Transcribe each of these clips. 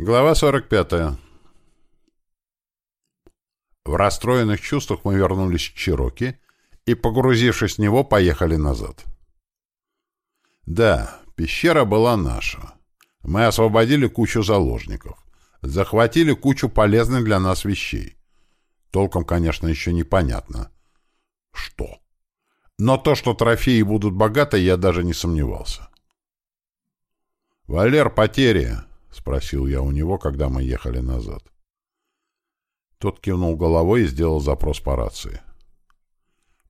Глава 45. В расстроенных чувствах мы вернулись к Чироки и, погрузившись в него, поехали назад. Да, пещера была наша. Мы освободили кучу заложников. Захватили кучу полезных для нас вещей. Толком, конечно, еще непонятно. Что? Но то, что трофеи будут богаты, я даже не сомневался. «Валер, потери!» — спросил я у него, когда мы ехали назад. Тот кивнул головой и сделал запрос по рации.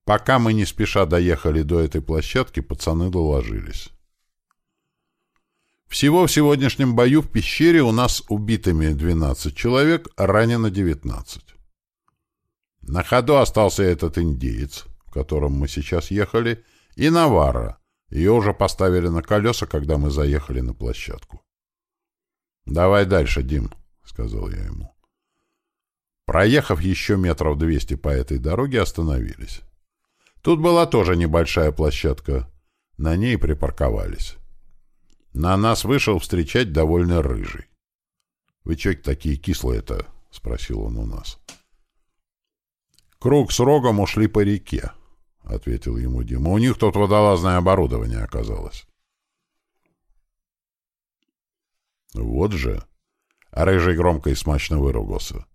Пока мы не спеша доехали до этой площадки, пацаны доложились. Всего в сегодняшнем бою в пещере у нас убитыми 12 человек, ранено 19. На ходу остался этот индеец, в котором мы сейчас ехали, и Навара. Ее уже поставили на колеса, когда мы заехали на площадку. «Давай дальше, Дим», — сказал я ему. Проехав еще метров двести по этой дороге, остановились. Тут была тоже небольшая площадка. На ней припарковались. На нас вышел встречать довольно рыжий. «Вы чё такие кислые-то?» — спросил он у нас. «Круг с рогом ушли по реке», — ответил ему Дима. «У них тут водолазное оборудование оказалось». Вот же. А рыжий громко и смачно выругался.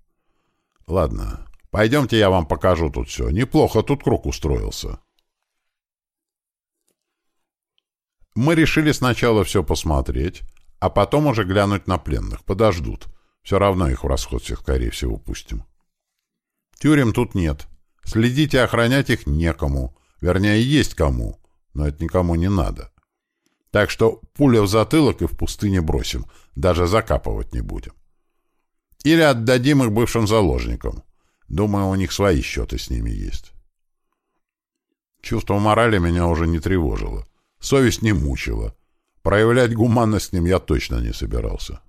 Ладно, пойдемте я вам покажу тут все. Неплохо тут круг устроился. Мы решили сначала все посмотреть, а потом уже глянуть на пленных. Подождут. Все равно их в расход всех, скорее всего, пустим. Тюрем тут нет. Следить и охранять их некому. Вернее, есть кому. Но это никому не надо. Так что пуля в затылок и в пустыне бросим, даже закапывать не будем. Или отдадим их бывшим заложникам. Думаю, у них свои счеты с ними есть. Чувство морали меня уже не тревожило. Совесть не мучила. Проявлять гуманность к ним я точно не собирался.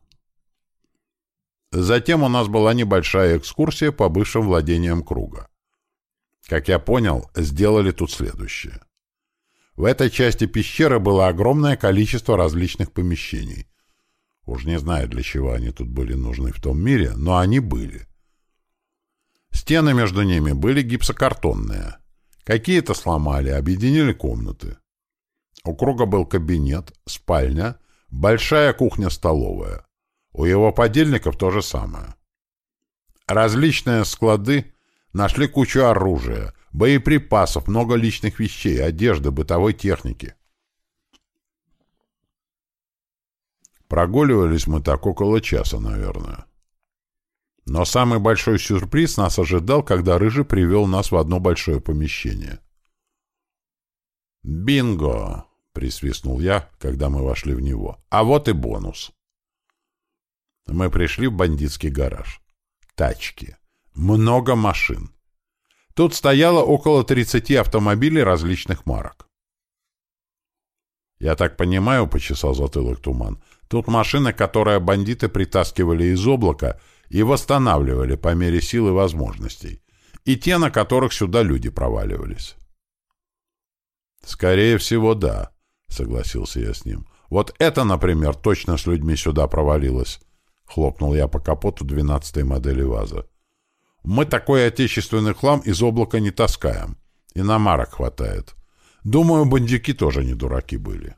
Затем у нас была небольшая экскурсия по бывшим владениям круга. Как я понял, сделали тут следующее. В этой части пещеры было огромное количество различных помещений. Уж не знаю, для чего они тут были нужны в том мире, но они были. Стены между ними были гипсокартонные. Какие-то сломали, объединили комнаты. У круга был кабинет, спальня, большая кухня-столовая. У его подельников то же самое. Различные склады нашли кучу оружия, боеприпасов, много личных вещей, одежды, бытовой техники. Прогуливались мы так около часа, наверное. Но самый большой сюрприз нас ожидал, когда Рыжий привел нас в одно большое помещение. «Бинго!» — присвистнул я, когда мы вошли в него. «А вот и бонус!» Мы пришли в бандитский гараж. Тачки. Много машин. Тут стояло около 30 автомобилей различных марок. «Я так понимаю», — почесал затылок туман, «тут машины, которые бандиты притаскивали из облака и восстанавливали по мере сил и возможностей, и те, на которых сюда люди проваливались». «Скорее всего, да», — согласился я с ним. «Вот это, например, точно с людьми сюда провалилось», — хлопнул я по капоту двенадцатой модели ВАЗа. Мы такой отечественный хлам из облака не таскаем. Иномарок хватает. Думаю, бандюки тоже не дураки были.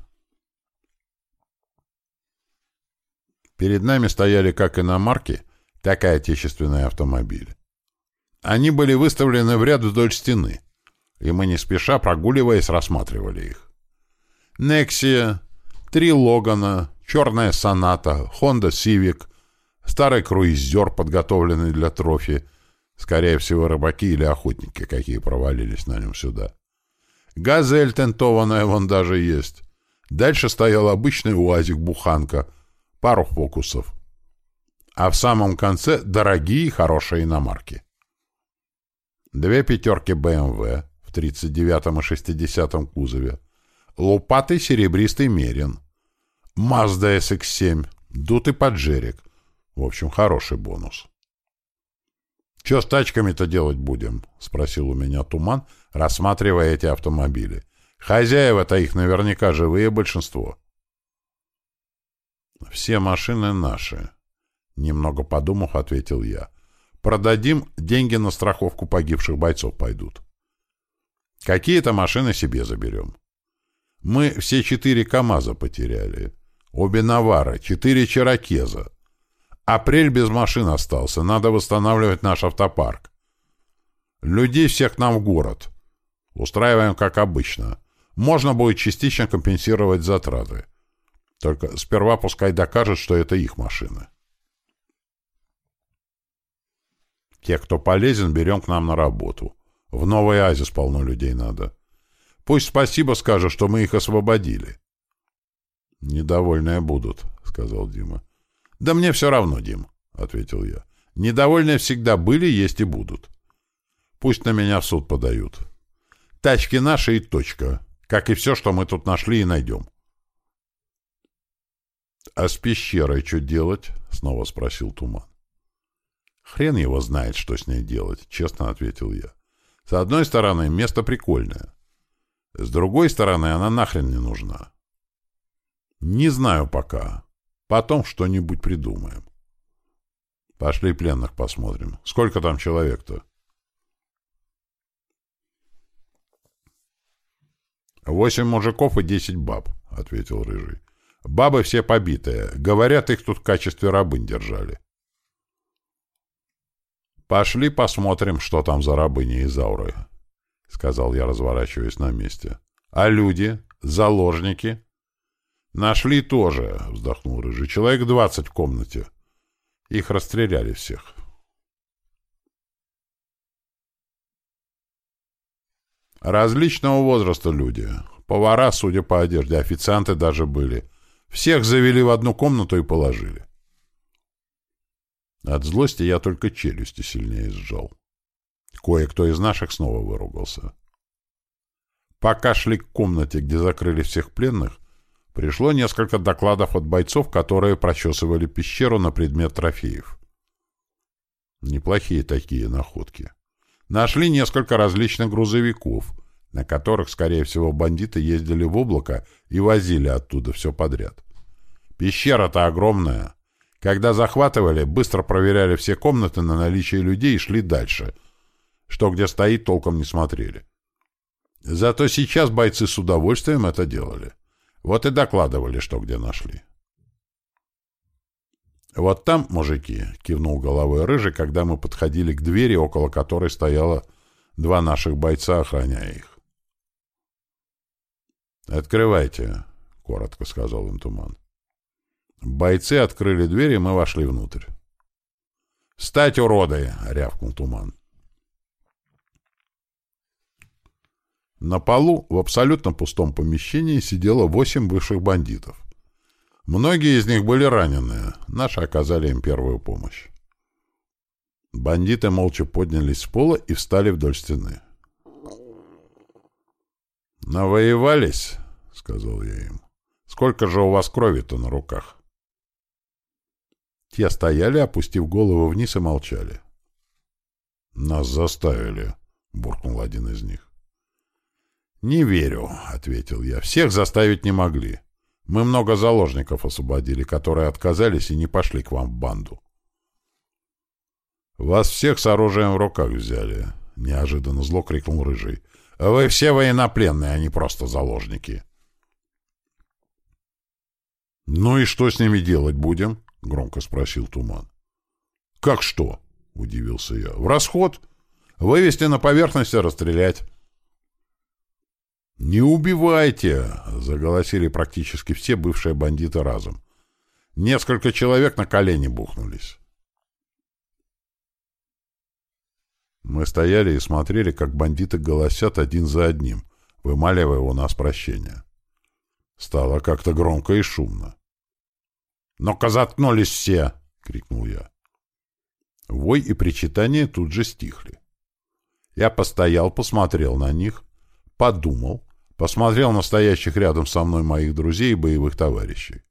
Перед нами стояли как иномарки, так и отечественные автомобили. Они были выставлены в ряд вдоль стены, и мы не спеша, прогуливаясь, рассматривали их. Нексия, три Логана, черная Соната, Honda Civic, старый круизер, подготовленный для трофи, Скорее всего, рыбаки или охотники, какие провалились на нем сюда. Газель тентованная вон даже есть. Дальше стоял обычный УАЗик-буханка. Пару фокусов. А в самом конце дорогие хорошие иномарки. Две пятерки БМВ в 39 и 60 кузове. Лупатый серебристый Мерин. Mazda SX-7. Дутый поджерик. В общем, хороший бонус. «Че с тачками-то делать будем?» — спросил у меня Туман, рассматривая эти автомобили. «Хозяева-то их наверняка живые большинство». «Все машины наши. Немного подумав, ответил я. Продадим, деньги на страховку погибших бойцов пойдут. Какие-то машины себе заберем. Мы все четыре КАМАЗа потеряли. Обе Навары, четыре Черокеза. Апрель без машин остался, надо восстанавливать наш автопарк. Людей всех нам в город. Устраиваем как обычно. Можно будет частично компенсировать затраты. Только сперва пускай докажут, что это их машины. Тех, кто полезен, берем к нам на работу. В Новый Азис полно людей надо. Пусть спасибо скажут, что мы их освободили. — Недовольные будут, — сказал Дима. — Да мне все равно, Дим, — ответил я. — Недовольные всегда были, есть и будут. Пусть на меня в суд подают. Тачки наши и точка, как и все, что мы тут нашли и найдем. — А с пещерой что делать? — снова спросил Туман. — Хрен его знает, что с ней делать, — честно ответил я. С одной стороны, место прикольное. С другой стороны, она нахрен не нужна. Не знаю пока. Потом что-нибудь придумаем. Пошли пленных посмотрим. Сколько там человек-то? Восемь мужиков и десять баб, — ответил Рыжий. Бабы все побитые. Говорят, их тут в качестве рабынь держали. Пошли посмотрим, что там за рабыни из ауры, — сказал я, разворачиваясь на месте. А люди? Заложники? Нашли тоже, — вздохнул Рыжий. Человек двадцать в комнате. Их расстреляли всех. Различного возраста люди. Повара, судя по одежде, официанты даже были. Всех завели в одну комнату и положили. От злости я только челюсти сильнее сжал. Кое-кто из наших снова выругался. Пока шли к комнате, где закрыли всех пленных, пришло несколько докладов от бойцов, которые прочесывали пещеру на предмет трофеев. Неплохие такие находки. Нашли несколько различных грузовиков, на которых, скорее всего, бандиты ездили в облако и возили оттуда все подряд. Пещера-то огромная. Когда захватывали, быстро проверяли все комнаты на наличие людей и шли дальше. Что где стоит, толком не смотрели. Зато сейчас бойцы с удовольствием это делали. Вот и докладывали, что где нашли. «Вот там, мужики», — кивнул головой рыжий, когда мы подходили к двери, около которой стояло два наших бойца, охраняя их. «Открывайте», — коротко сказал им Туман. Бойцы открыли дверь, и мы вошли внутрь. «Встать, уроды!» — рявкнул Туман. На полу в абсолютно пустом помещении сидело восемь бывших бандитов. Многие из них были ранены, наши оказали им первую помощь. Бандиты молча поднялись с пола и встали вдоль стены. «Навоевались?» — сказал я им. «Сколько же у вас крови-то на руках?» Те стояли, опустив голову вниз и молчали. «Нас заставили», — буркнул один из них. «Не верю», — ответил я. «Всех заставить не могли. Мы много заложников освободили, которые отказались и не пошли к вам в банду». «Вас всех с оружием в руках взяли», — неожиданно зло крикнул Рыжий. «Вы все военнопленные, а не просто заложники». «Ну и что с ними делать будем?» — громко спросил Туман. «Как что?» — удивился я. «В расход. Вывести на поверхность и расстрелять». «Не убивайте!» — заголосили практически все бывшие бандиты разом. Несколько человек на колени бухнулись. Мы стояли и смотрели, как бандиты голосят один за одним, вымаливая у нас прощения. Стало как-то громко и шумно. «Ну-ка заткнулись все!» — крикнул я. Вой и причитания тут же стихли. Я постоял, посмотрел на них, подумал, Посмотрел на стоящих рядом со мной моих друзей и боевых товарищей.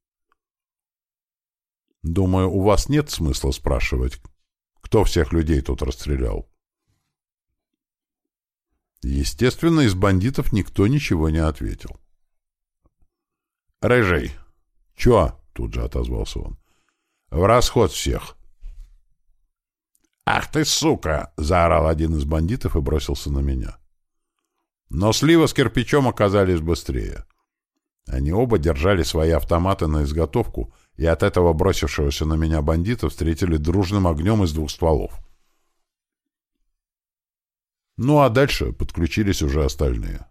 Думаю, у вас нет смысла спрашивать, кто всех людей тут расстрелял. Естественно, из бандитов никто ничего не ответил. «Рыжий!» «Чё?» — тут же отозвался он. В расход всех. «Ах ты, сука!» — заорал один из бандитов и бросился на меня. Но Слива с кирпичом оказались быстрее. Они оба держали свои автоматы на изготовку, и от этого бросившегося на меня бандита встретили дружным огнем из двух стволов. Ну а дальше подключились уже остальные.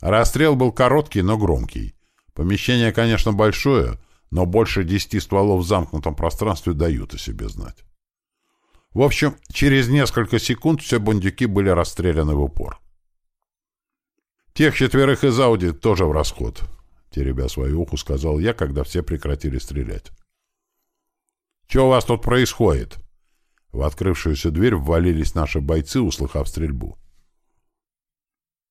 Расстрел был короткий, но громкий. Помещение, конечно, большое, но больше десяти стволов в замкнутом пространстве дают о себе знать. В общем, через несколько секунд все бандюки были расстреляны в упор. Тех четверых из Ауди тоже в расход, теребя свою уху, сказал я, когда все прекратили стрелять. «Что у вас тут происходит?» В открывшуюся дверь ввалились наши бойцы, услыхав стрельбу.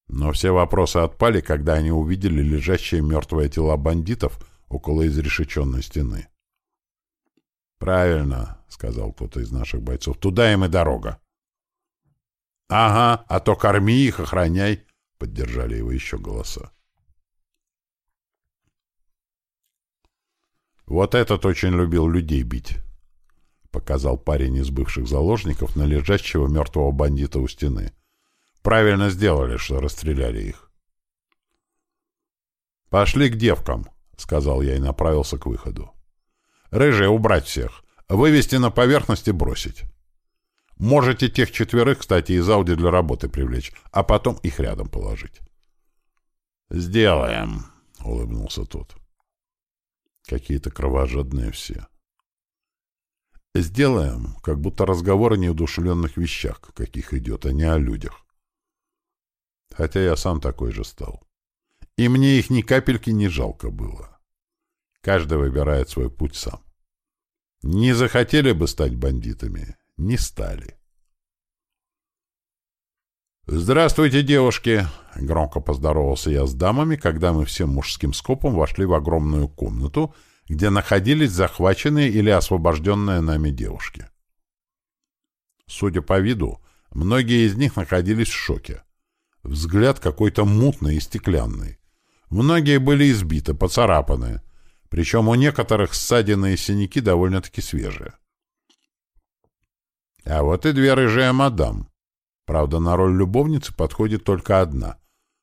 Но все вопросы отпали, когда они увидели лежащие мертвые тела бандитов около изрешеченной стены. «Правильно», — сказал кто-то из наших бойцов, — «туда им и дорога». «Ага, а то корми их, охраняй», — поддержали его еще голоса. «Вот этот очень любил людей бить», — показал парень из бывших заложников на лежащего мертвого бандита у стены. «Правильно сделали, что расстреляли их». «Пошли к девкам», — сказал я и направился к выходу. «Рыжие, убрать всех, вывести на поверхность и бросить. Можете тех четверых, кстати, из Ауди для работы привлечь, а потом их рядом положить». «Сделаем», — улыбнулся тот. Какие-то кровожадные все. Сделаем, как будто разговор о неудушленных вещах, каких идет, а не о людях. Хотя я сам такой же стал. И мне их ни капельки не жалко было. Каждый выбирает свой путь сам. Не захотели бы стать бандитами, не стали. «Здравствуйте, девушки!» — громко поздоровался я с дамами, когда мы всем мужским скопом вошли в огромную комнату, где находились захваченные или освобожденные нами девушки. Судя по виду, многие из них находились в шоке. Взгляд какой-то мутный и стеклянный. Многие были избиты, поцарапаны. Причем у некоторых ссадины и синяки довольно-таки свежие. А вот и две рыжие мадам. Правда, на роль любовницы подходит только одна.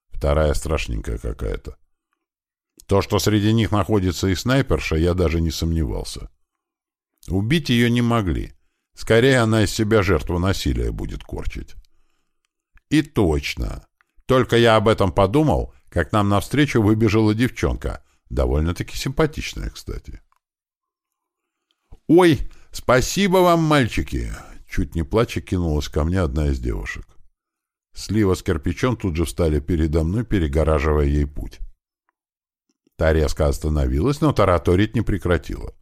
Вторая страшненькая какая-то. То, что среди них находится и снайперша, я даже не сомневался. Убить ее не могли. Скорее, она из себя жертву насилия будет корчить. И точно. Только я об этом подумал, как нам навстречу выбежала девчонка. Довольно-таки симпатичная, кстати. «Ой, спасибо вам, мальчики!» Чуть не плача кинулась ко мне одна из девушек. Слива с кирпичом тут же встали передо мной, перегораживая ей путь. Та резко остановилась, но тараторить не прекратила.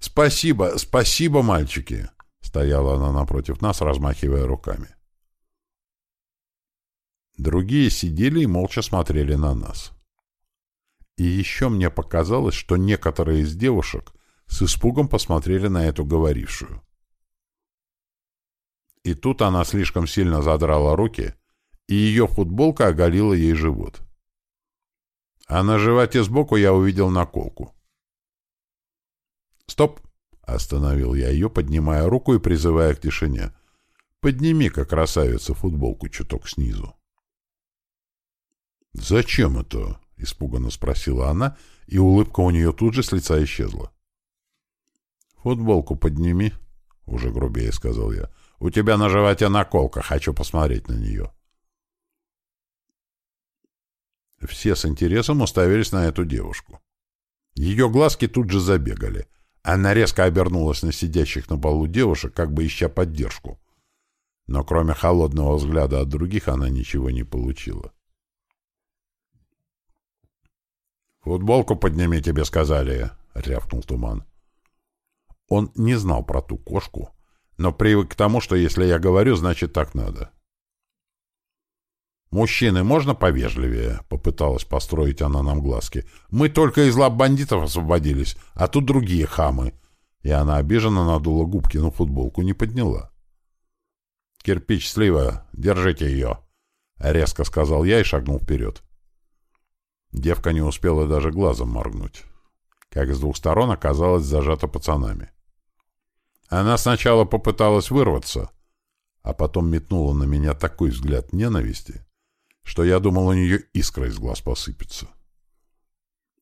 «Спасибо, спасибо, мальчики!» Стояла она напротив нас, размахивая руками. Другие сидели и молча смотрели на нас. И еще мне показалось, что некоторые из девушек с испугом посмотрели на эту говорившую. И тут она слишком сильно задрала руки, и ее футболка оголила ей живот. А на животе сбоку я увидел наколку. «Стоп!» — остановил я ее, поднимая руку и призывая к тишине. «Подними-ка, красавица, футболку чуток снизу». «Зачем это?» — испуганно спросила она, и улыбка у нее тут же с лица исчезла. «Футболку подними», — уже грубее сказал я. У тебя на животе наколка, хочу посмотреть на нее. Все с интересом уставились на эту девушку. Ее глазки тут же забегали. Она резко обернулась на сидящих на полу девушек, как бы ища поддержку. Но кроме холодного взгляда от других она ничего не получила. «Футболку подними, тебе сказали», — рявкнул Туман. Он не знал про ту кошку, но привык к тому, что если я говорю, значит так надо. «Мужчины, можно повежливее?» — попыталась построить она нам глазки. «Мы только из лап бандитов освободились, а тут другие хамы». И она обиженно надула губки, но футболку не подняла. «Кирпич, слива, держите ее!» — резко сказал я и шагнул вперед. Девка не успела даже глазом моргнуть. как с двух сторон оказалась зажата пацанами. Она сначала попыталась вырваться, а потом метнула на меня такой взгляд ненависти, что я думал, у нее искра из глаз посыпется.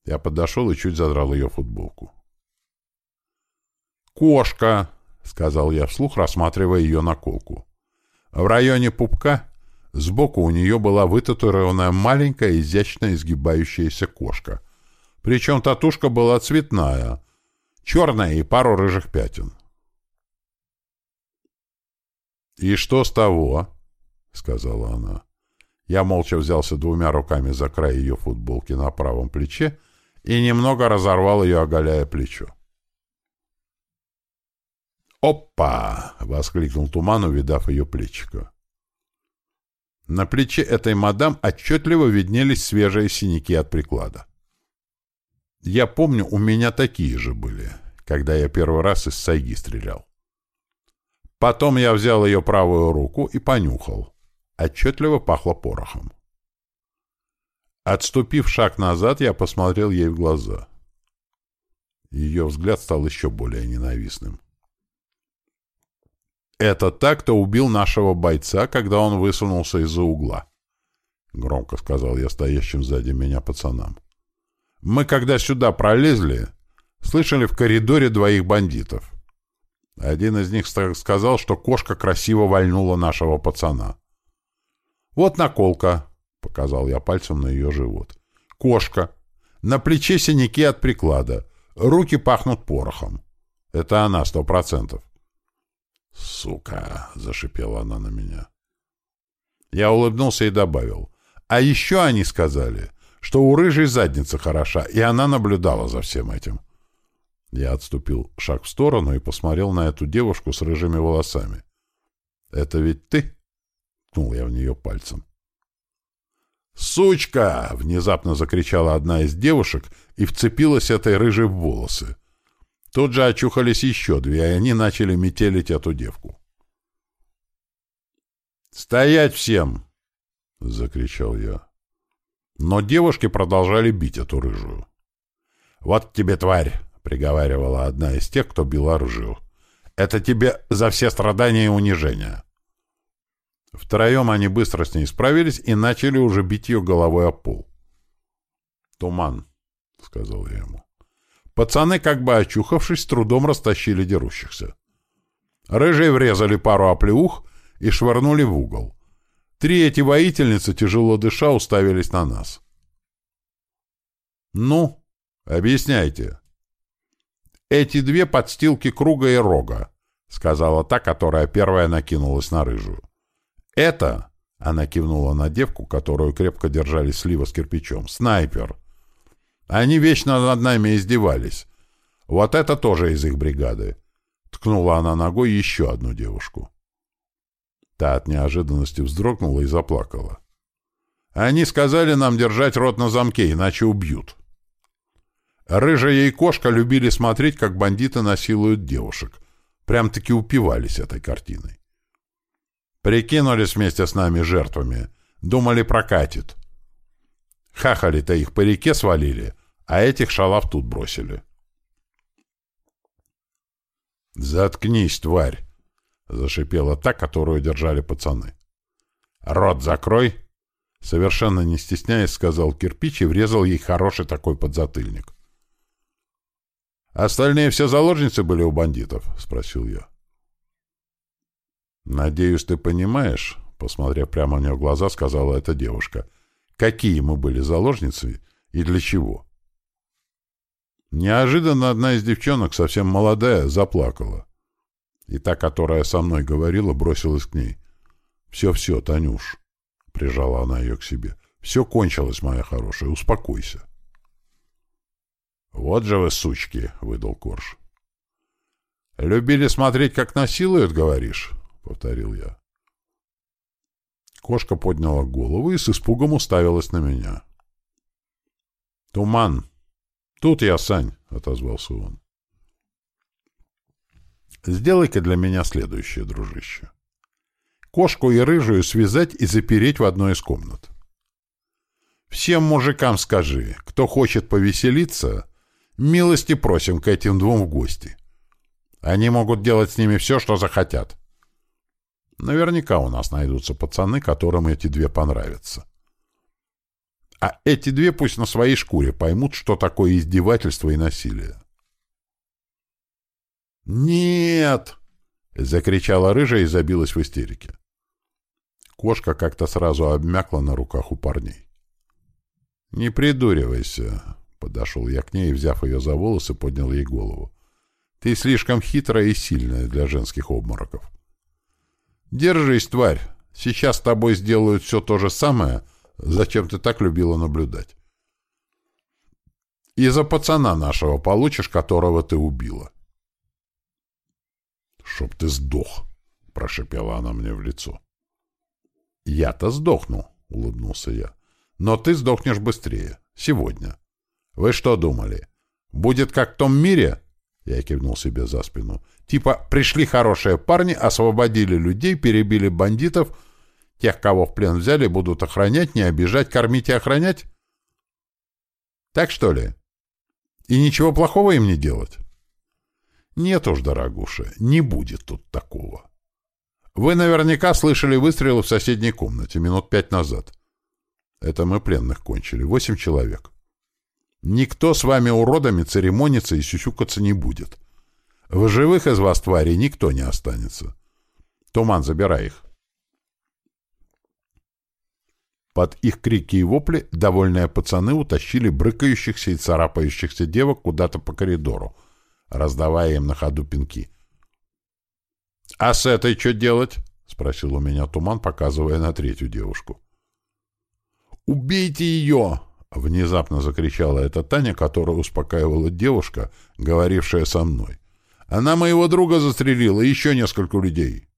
Я подошел и чуть задрал ее футболку. «Кошка!» — сказал я вслух, рассматривая ее наколку. В районе пупка сбоку у нее была вытатуирована маленькая, изящно изгибающаяся кошка. Причем татушка была цветная, черная и пару рыжих пятен. «И что с того?» — сказала она. Я молча взялся двумя руками за край ее футболки на правом плече и немного разорвал ее, оголяя плечо. «Опа!» — воскликнул Туман, увидав ее плечико. На плече этой мадам отчетливо виднелись свежие синяки от приклада. Я помню, у меня такие же были, когда я первый раз из сайги стрелял. Потом я взял ее правую руку и понюхал. Отчетливо пахло порохом. Отступив шаг назад, я посмотрел ей в глаза. Ее взгляд стал еще более ненавистным. «Это так, кто убил нашего бойца, когда он высунулся из-за угла», — громко сказал я стоящим сзади меня пацанам. «Мы, когда сюда пролезли, слышали в коридоре двоих бандитов. Один из них сказал, что кошка красиво вальнула нашего пацана. «Вот наколка», — показал я пальцем на ее живот. «Кошка. На плече синяки от приклада. Руки пахнут порохом. Это она, сто процентов». «Сука!» — зашипела она на меня. Я улыбнулся и добавил. «А еще они сказали, что у рыжей задница хороша, и она наблюдала за всем этим». Я отступил шаг в сторону и посмотрел на эту девушку с рыжими волосами. «Это ведь ты?» — ткнул я в нее пальцем. «Сучка!» — внезапно закричала одна из девушек и вцепилась этой рыжей в волосы. Тут же очухались еще две, и они начали метелить эту девку. «Стоять всем!» — закричал я. Но девушки продолжали бить эту рыжую. «Вот тебе, тварь!» — приговаривала одна из тех, кто била рыжую. «Это тебе за все страдания и унижения!» Втроем они быстро с ней справились и начали уже бить ее головой о пол. «Туман», — сказал я ему. Пацаны, как бы очухавшись, с трудом растащили дерущихся. Рыжие врезали пару оплеух и швырнули в угол. Три эти воительницы, тяжело дыша, уставились на нас. «Ну, объясняйте». «Эти две подстилки круга и рога», — сказала та, которая первая накинулась на рыжую. «Это...» — она кивнула на девку, которую крепко держали слива с кирпичом. «Снайпер». Они вечно над нами издевались. Вот это тоже из их бригады. Ткнула она ногой еще одну девушку. Та от неожиданности вздрогнула и заплакала. Они сказали нам держать рот на замке, иначе убьют. Рыжая и кошка любили смотреть, как бандиты насилуют девушек. Прям-таки упивались этой картиной. Прикинулись вместе с нами жертвами. Думали, прокатит. Хахали-то их по реке свалили, а этих шалав тут бросили. «Заткнись, тварь!» — зашипела та, которую держали пацаны. «Рот закрой!» — совершенно не стесняясь, сказал кирпич и врезал ей хороший такой подзатыльник. «Остальные все заложницы были у бандитов?» — спросил я. «Надеюсь, ты понимаешь?» — посмотрев прямо нее в глаза, сказала эта девушка какие мы были заложницы и для чего. Неожиданно одна из девчонок, совсем молодая, заплакала. И та, которая со мной говорила, бросилась к ней. «Все-все, Танюш», — прижала она ее к себе, — «все кончилось, моя хорошая, успокойся». «Вот же вы сучки!» — выдал Корж. «Любили смотреть, как насилуют, говоришь?» — повторил я. Кошка подняла голову и с испугом уставилась на меня. «Туман! Тут я, Сань!» — отозвался он. «Сделай-ка для меня следующее, дружище. Кошку и рыжую связать и запереть в одной из комнат. Всем мужикам скажи, кто хочет повеселиться, Милости просим к этим двум в гости. Они могут делать с ними все, что захотят. Наверняка у нас найдутся пацаны, которым эти две понравятся. А эти две пусть на своей шкуре поймут, что такое издевательство и насилие. «Нет!» — закричала рыжая и забилась в истерике. Кошка как-то сразу обмякла на руках у парней. «Не придуривайся!» — подошел я к ней и, взяв ее за волосы, поднял ей голову. «Ты слишком хитрая и сильная для женских обмороков. Держись, тварь! Сейчас с тобой сделают все то же самое, зачем ты так любила наблюдать. И за пацана нашего получишь, которого ты убила. «Чтоб ты сдох!» — прошипела она мне в лицо. «Я-то сдохну», — улыбнулся я. «Но ты сдохнешь быстрее. Сегодня. Вы что думали? Будет как в том мире?» Я кивнул себе за спину. «Типа, пришли хорошие парни, освободили людей, перебили бандитов, тех, кого в плен взяли, будут охранять, не обижать, кормить и охранять? Так что ли? И ничего плохого им не делать?» Нет уж, дорогуша, не будет тут такого. Вы наверняка слышали выстрелы в соседней комнате минут пять назад. Это мы пленных кончили. Восемь человек. Никто с вами уродами церемониться и сюсюкаться не будет. В живых из вас, твари, никто не останется. Туман, забирай их. Под их крики и вопли довольные пацаны утащили брыкающихся и царапающихся девок куда-то по коридору, раздавая им на ходу пинки. — А с этой что делать? — спросил у меня туман, показывая на третью девушку. — Убейте ее! — внезапно закричала эта Таня, которая успокаивала девушка, говорившая со мной. — Она моего друга застрелила и еще несколько людей.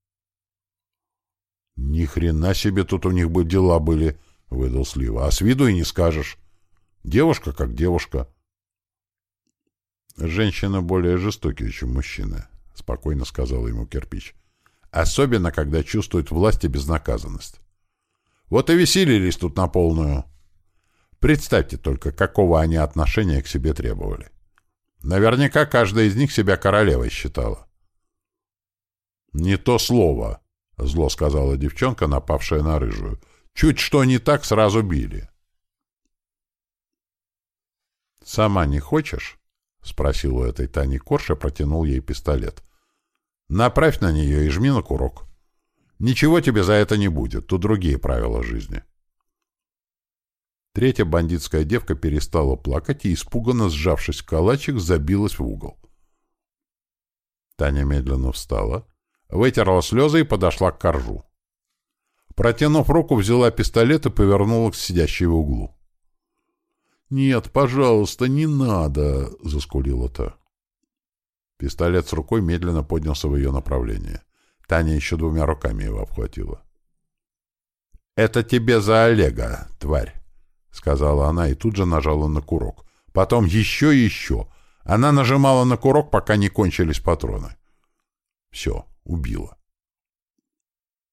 — Ни хрена себе тут у них бы дела были, — выдал Слива. — А с виду и не скажешь. Девушка как девушка. — «Женщины более жестокие, чем мужчины», — спокойно сказал ему кирпич. «Особенно, когда чувствуют власть и безнаказанность. Вот и веселились тут на полную. Представьте только, какого они отношения к себе требовали. Наверняка каждая из них себя королевой считала». «Не то слово», — зло сказала девчонка, напавшая на рыжую. «Чуть что не так, сразу били». «Сама не хочешь?» — спросил у этой Тани Корша, протянул ей пистолет. «Направь на нее и жми на курок. Ничего тебе за это не будет, тут другие правила жизни». Третья бандитская девка перестала плакать и, испуганно сжавшись в калачик, забилась в угол. Таня медленно встала, вытерла слезы и подошла к коржу. Протянув руку, взяла пистолет и повернула к сидящей в углу. «Нет, пожалуйста, не надо!» — заскулила та. Пистолет с рукой медленно поднялся в ее направление. Таня еще двумя руками его обхватила. «Это тебе за Олега, тварь!» — сказала она и тут же нажала на курок. Потом еще и еще. Она нажимала на курок, пока не кончились патроны. Все, убила.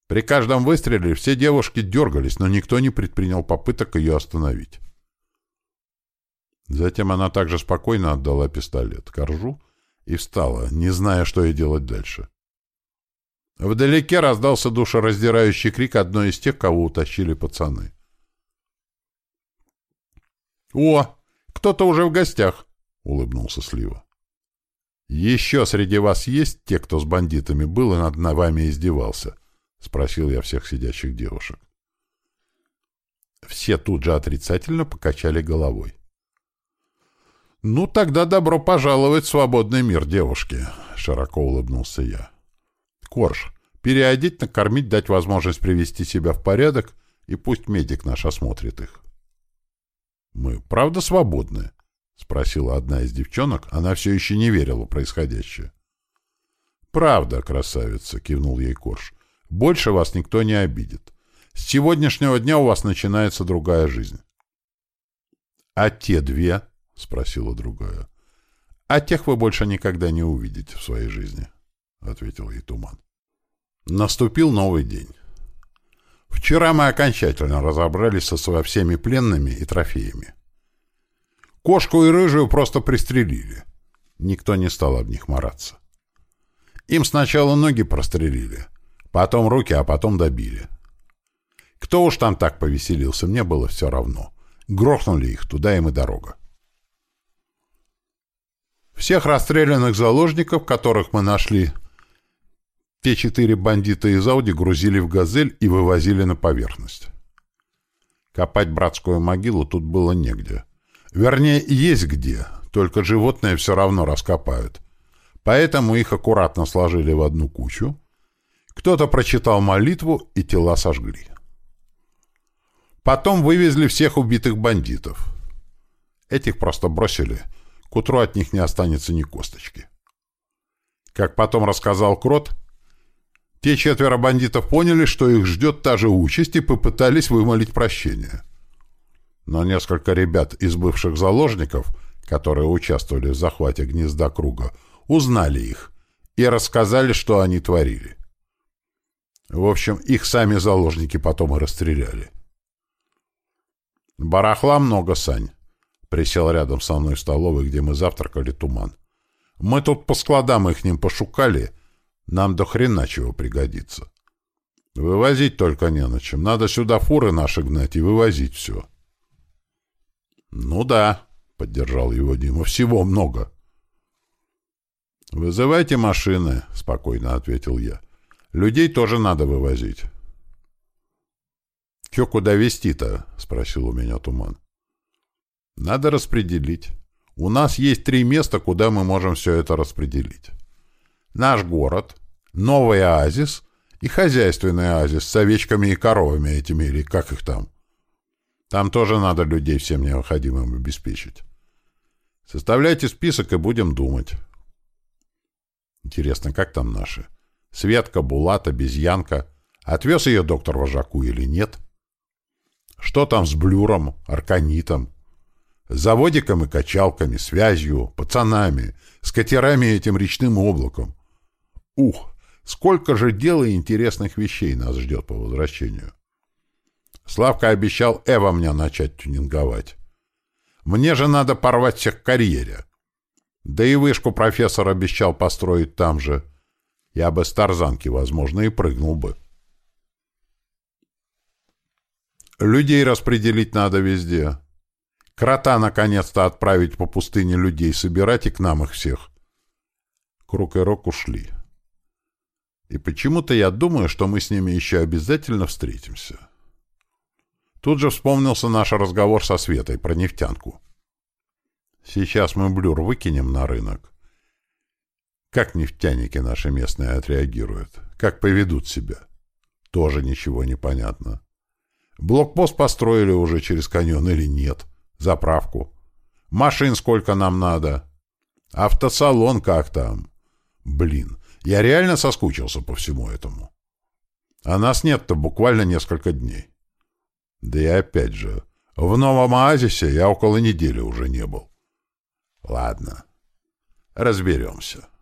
При каждом выстреле все девушки дергались, но никто не предпринял попыток ее остановить. Затем она также спокойно отдала пистолет Коржу и встала, не зная, что ей делать дальше. Вдалеке раздался душераздирающий крик одной из тех, кого утащили пацаны. «О, кто-то уже в гостях!» — улыбнулся Слива. «Еще среди вас есть те, кто с бандитами был и над вами издевался?» — спросил я всех сидящих девушек. Все тут же отрицательно покачали головой. «Ну, тогда добро пожаловать в свободный мир, девушки», — широко улыбнулся я. «Корж, переодеть, накормить, дать возможность привести себя в порядок, и пусть медик наш осмотрит их». «Мы правда свободны?» — спросила одна из девчонок. Она все еще не верила в происходящее. «Правда, красавица», — кивнул ей Корж. «Больше вас никто не обидит. С сегодняшнего дня у вас начинается другая жизнь». «А те две?» — спросила другая. — А тех вы больше никогда не увидите в своей жизни, — ответил ей Туман. Наступил новый день. Вчера мы окончательно разобрались со всеми пленными и трофеями. Кошку и рыжую просто пристрелили. Никто не стал об них мараться. Им сначала ноги прострелили, потом руки, а потом добили. Кто уж там так повеселился, мне было все равно. Грохнули их, туда им и дорога. Всех расстрелянных заложников, которых мы нашли, те четыре бандита из Ауди грузили в «Газель» и вывозили на поверхность. Копать братскую могилу тут было негде. Вернее, есть где, только животные все равно раскопают. Поэтому их аккуратно сложили в одну кучу. Кто-то прочитал молитву, и тела сожгли. Потом вывезли всех убитых бандитов. Этих просто бросили. К утру от них не останется ни косточки. Как потом рассказал Крот, те четверо бандитов поняли, что их ждет та же участь, и попытались вымолить прощение. Но несколько ребят из бывших заложников, которые участвовали в захвате гнезда круга, узнали их и рассказали, что они творили. В общем, их сами заложники потом расстреляли. «Барахла много, Сань», — присел рядом со мной в столовой, где мы завтракали туман. «Мы тут по складам их ним пошукали. Нам до хрена чего пригодится. Вывозить только не на чем. Надо сюда фуры наши гнать и вывозить все». «Ну да», — поддержал его Дима, — «всего много». «Вызывайте машины», — спокойно ответил я. «Людей тоже надо вывозить». «Че куда везти-то?» — спросил у меня Туман. «Надо распределить. У нас есть три места, куда мы можем все это распределить. Наш город, новый оазис и хозяйственный оазис с овечками и коровами этими, или как их там. Там тоже надо людей всем необходимым обеспечить. Составляйте список и будем думать». Интересно, как там наши? Светка, Булат, обезьянка. Отвез ее доктор вожаку или нет?» Что там с блюром, арканитом? Заводиком и качалками, связью, пацанами, с катерами и этим речным облаком. Ух, сколько же дел и интересных вещей нас ждет по возвращению. Славка обещал Эва мне начать тюнинговать. Мне же надо порвать всех в карьере. Да и вышку профессор обещал построить там же. Я бы с тарзанки, возможно, и прыгнул бы. Людей распределить надо везде. Крота наконец-то отправить по пустыне людей собирать и к нам их всех. Круг и Рок ушли. И почему-то я думаю, что мы с ними еще обязательно встретимся. Тут же вспомнился наш разговор со Светой про нефтянку. Сейчас мы блюр выкинем на рынок. Как нефтяники наши местные отреагируют? Как поведут себя? Тоже ничего не понятно. Блокпост построили уже через каньон или нет? Заправку. Машин сколько нам надо? Автосалон как там? Блин, я реально соскучился по всему этому. А нас нет-то буквально несколько дней. Да и опять же, в Новом Оазисе я около недели уже не был. Ладно, разберемся.